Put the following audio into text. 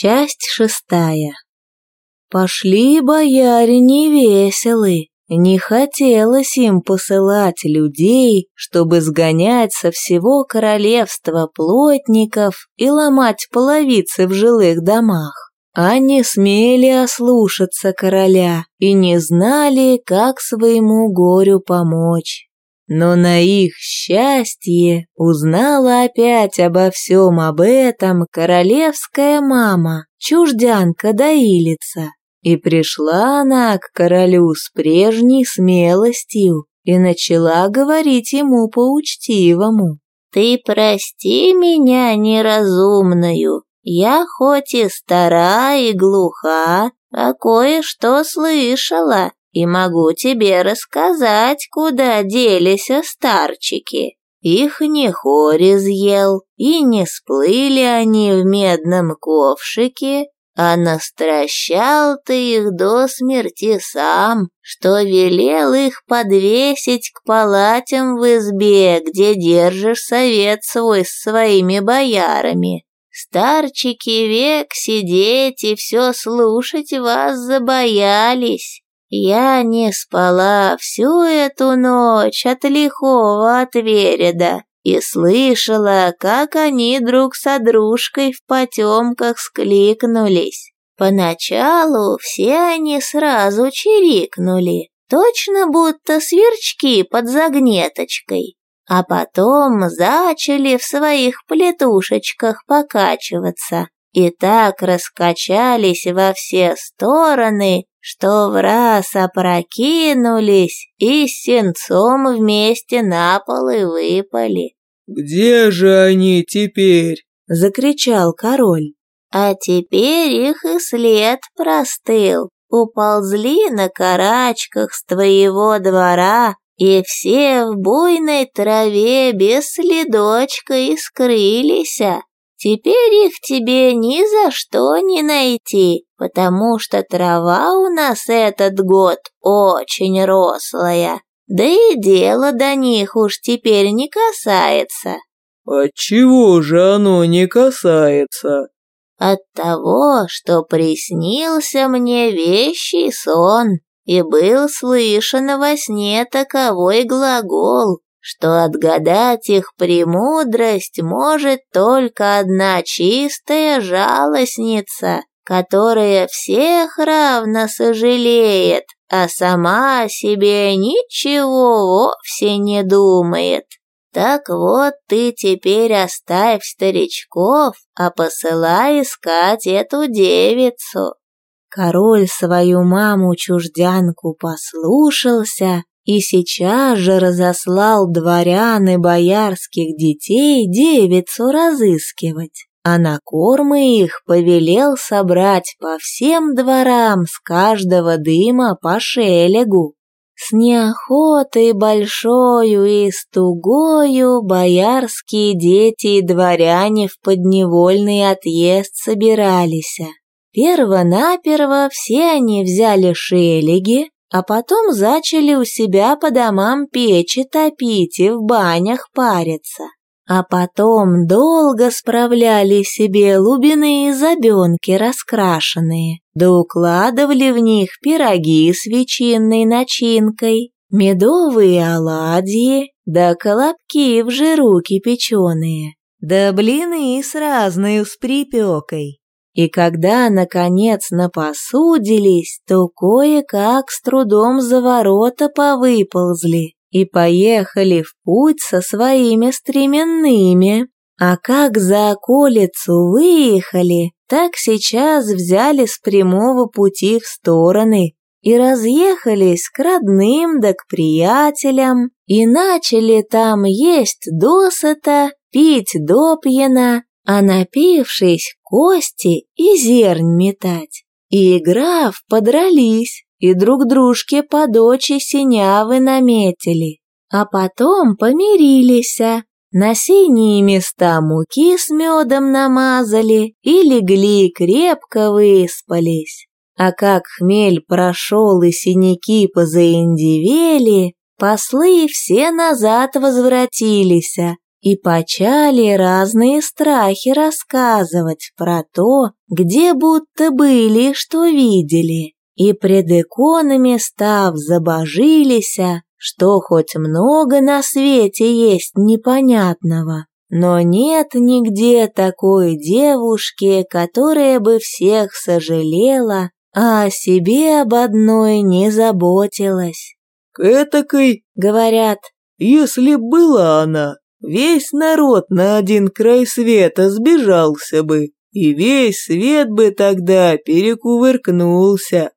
Часть шестая. Пошли бояре невеселы, не хотелось им посылать людей, чтобы сгонять со всего королевства плотников и ломать половицы в жилых домах. Они смели ослушаться короля и не знали, как своему горю помочь. Но на их счастье узнала опять обо всем об этом королевская мама, чуждянка Доилица. И пришла она к королю с прежней смелостью и начала говорить ему по-учтивому. «Ты прости меня неразумную, я хоть и стара и глуха, а кое-что слышала, и могу тебе рассказать, куда делись старчики. Их не хорь изъел, и не сплыли они в медном ковшике, а настращал ты их до смерти сам, что велел их подвесить к палатям в избе, где держишь совет свой с своими боярами. Старчики век сидеть и все слушать вас забоялись, я не спала всю эту ночь от лихого от Вереда и слышала, как они друг со дружкой в потемках скликнулись. Поначалу все они сразу чирикнули, точно будто сверчки под загнеточкой, а потом зачали в своих плетушечках покачиваться и так раскачались во все стороны, что в раз опрокинулись и с сенцом вместе на пол и выпали. «Где же они теперь?» — закричал король. А теперь их и след простыл. Уползли на карачках с твоего двора, и все в буйной траве без следочка и скрылись. Теперь их тебе ни за что не найти, потому что трава у нас этот год очень рослая, да и дело до них уж теперь не касается». «Отчего же оно не касается?» «От того, что приснился мне вещий сон, и был слышен во сне таковой глагол, что отгадать их премудрость может только одна чистая жалостница, которая всех равно сожалеет, а сама о себе ничего вовсе не думает. Так вот ты теперь оставь старичков, а посылай искать эту девицу. Король свою маму-чуждянку послушался и сейчас же разослал дворян и боярских детей девицу разыскивать, а на кормы их повелел собрать по всем дворам с каждого дыма по шелегу. С неохотой большою и с тугою боярские дети и дворяне в подневольный отъезд собирались. Перво-наперво все они взяли шелеги, а потом зачали у себя по домам печи топить и в банях париться. А потом долго справляли себе лубиные забенки раскрашенные, да укладывали в них пироги с ветчинной начинкой, медовые оладьи, да колобки в жиру кипяченые, да блины с разной с припекой. И когда, наконец, напосудились, то кое-как с трудом за ворота повыползли и поехали в путь со своими стременными. А как за околицу выехали, так сейчас взяли с прямого пути в стороны и разъехались к родным да к приятелям, и начали там есть досыта, пить допьяна, а напившись, кости и зернь метать. И играв, подрались, и друг дружке по дочи синявы наметили, а потом помирились, на синие места муки с медом намазали и легли крепко выспались. А как хмель прошел и синяки позаиндивели, послы все назад возвратились, и почали разные страхи рассказывать про то, где будто были, что видели, и пред иконами став забожилися, что хоть много на свете есть непонятного, но нет нигде такой девушки, которая бы всех сожалела, а о себе об одной не заботилась. Этакой, говорят, если была она, весь народ на один край света сбежался бы, и весь свет бы тогда перекувыркнулся.